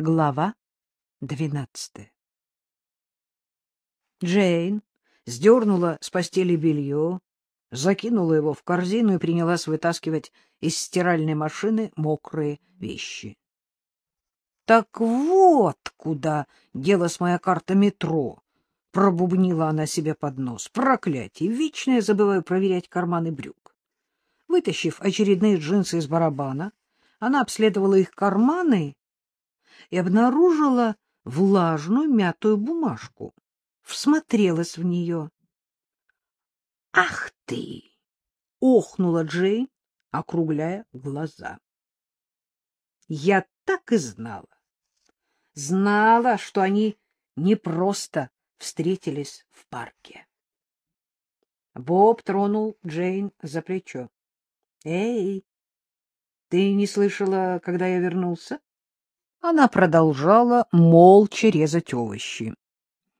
Глава двенадцатая Джейн сдернула с постели белье, закинула его в корзину и принялась вытаскивать из стиральной машины мокрые вещи. — Так вот куда делась моя карта метро! — пробубнила она себе под нос. — Проклятие! Вечно я забываю проверять карманы брюк. Вытащив очередные джинсы из барабана, она обследовала их карманы и обнаружила влажную мятую бумажку. Всмотрелась в нее. — Ах ты! — охнула Джейн, округляя глаза. — Я так и знала. Знала, что они не просто встретились в парке. Боб тронул Джейн за плечо. — Эй, ты не слышала, когда я вернулся? Она продолжала молча резать овощи.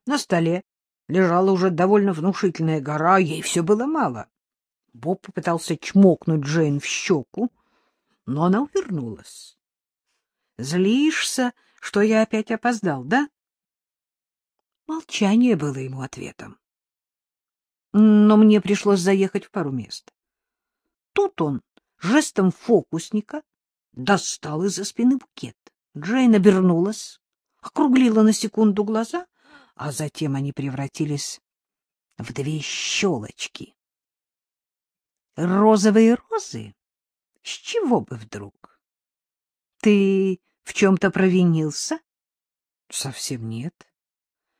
На столе лежала уже довольно внушительная гора, ей все было мало. Боб попытался чмокнуть Джейн в щеку, но она увернулась. — Злишься, что я опять опоздал, да? Молчание было ему ответом. Но мне пришлось заехать в пару мест. Тут он жестом фокусника достал из-за спины букет. Джейн обернулась, округлила на секунду глаза, а затем они превратились в две щелочки. Розовые розы? С чего бы вдруг? Ты в чем-то провинился? Совсем нет.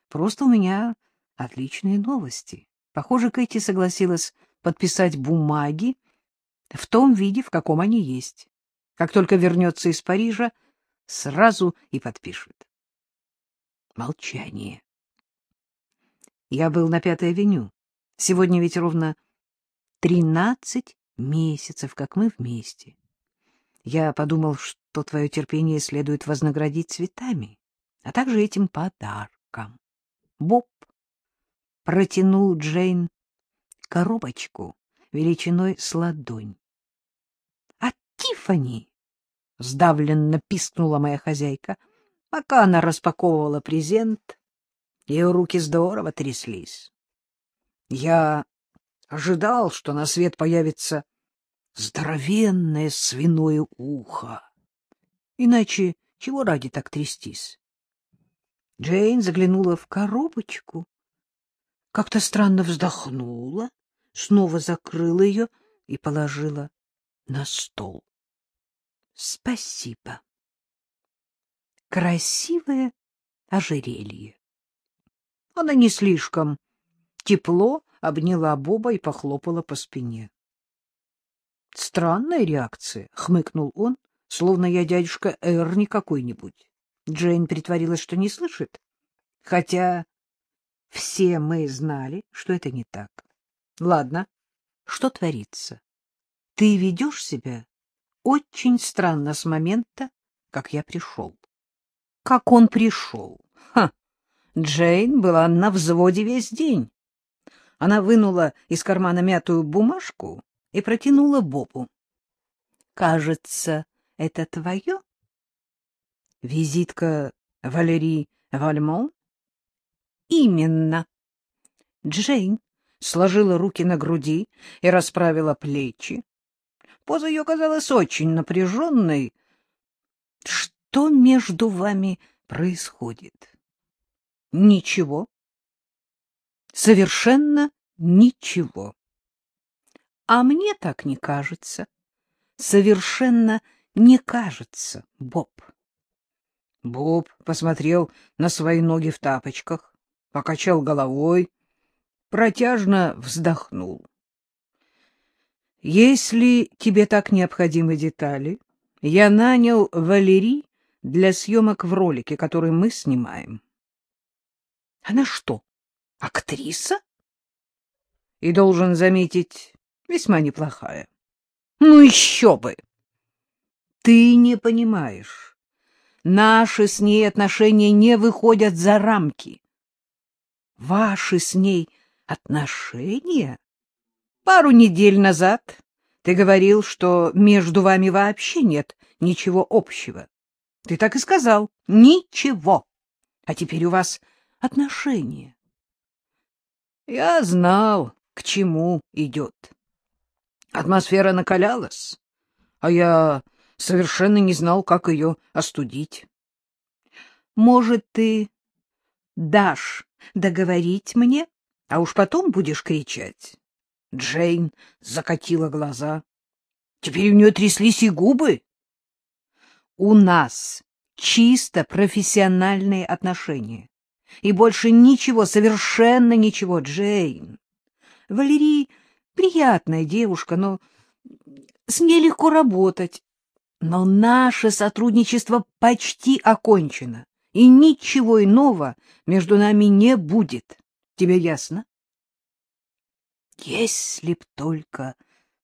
Просто у меня отличные новости. Похоже, Кэти согласилась подписать бумаги в том виде, в каком они есть. Как только вернется из Парижа, сразу и подпишет. Молчание. Я был на Пятой авеню. Сегодня ведь ровно тринадцать месяцев, как мы вместе. Я подумал, что твое терпение следует вознаградить цветами, а также этим подарком. Боб протянул Джейн коробочку величиной с ладонь. — А Тиффани — сдавленно пискнула моя хозяйка. Пока она распаковывала презент, ее руки здорово тряслись. Я ожидал, что на свет появится здоровенное свиное ухо. Иначе чего ради так трястись? Джейн заглянула в коробочку, как-то странно вздохнула, снова закрыла ее и положила на стол. Спасибо. Красивое ожерелье. Она не слишком тепло обняла Боба и похлопала по спине. Странная реакция, хмыкнул он, словно я дядюшка Эрни какой-нибудь. Джейн притворилась, что не слышит, хотя все мы знали, что это не так. Ладно, что творится? Ты ведешь себя очень странно с момента, как я пришел. Как он пришел? Ха! Джейн была на взводе весь день. Она вынула из кармана мятую бумажку и протянула Бобу. — Кажется, это твое? — Визитка Валерии Вальмон? — Именно. Джейн сложила руки на груди и расправила плечи. Поза ее казалась очень напряженной. Что между вами происходит? Ничего. Совершенно ничего. А мне так не кажется. Совершенно не кажется, Боб. Боб посмотрел на свои ноги в тапочках, покачал головой, протяжно вздохнул. Если тебе так необходимы детали, я нанял Валерий для съемок в ролике, который мы снимаем. Она что, актриса? И должен заметить, весьма неплохая. Ну еще бы! Ты не понимаешь. Наши с ней отношения не выходят за рамки. Ваши с ней отношения? Пару недель назад ты говорил, что между вами вообще нет ничего общего. Ты так и сказал. Ничего. А теперь у вас отношения. Я знал, к чему идет. Атмосфера накалялась, а я совершенно не знал, как ее остудить. Может, ты дашь договорить мне, а уж потом будешь кричать? Джейн закатила глаза. Теперь у нее тряслись и губы. У нас чисто профессиональные отношения. И больше ничего, совершенно ничего, Джейн. Валерий приятная девушка, но с ней легко работать. Но наше сотрудничество почти окончено, и ничего иного между нами не будет. Тебе ясно? Если б только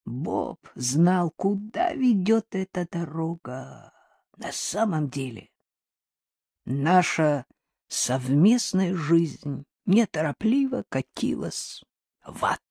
Боб знал, куда ведет эта дорога. На самом деле, наша совместная жизнь неторопливо катилась в ад.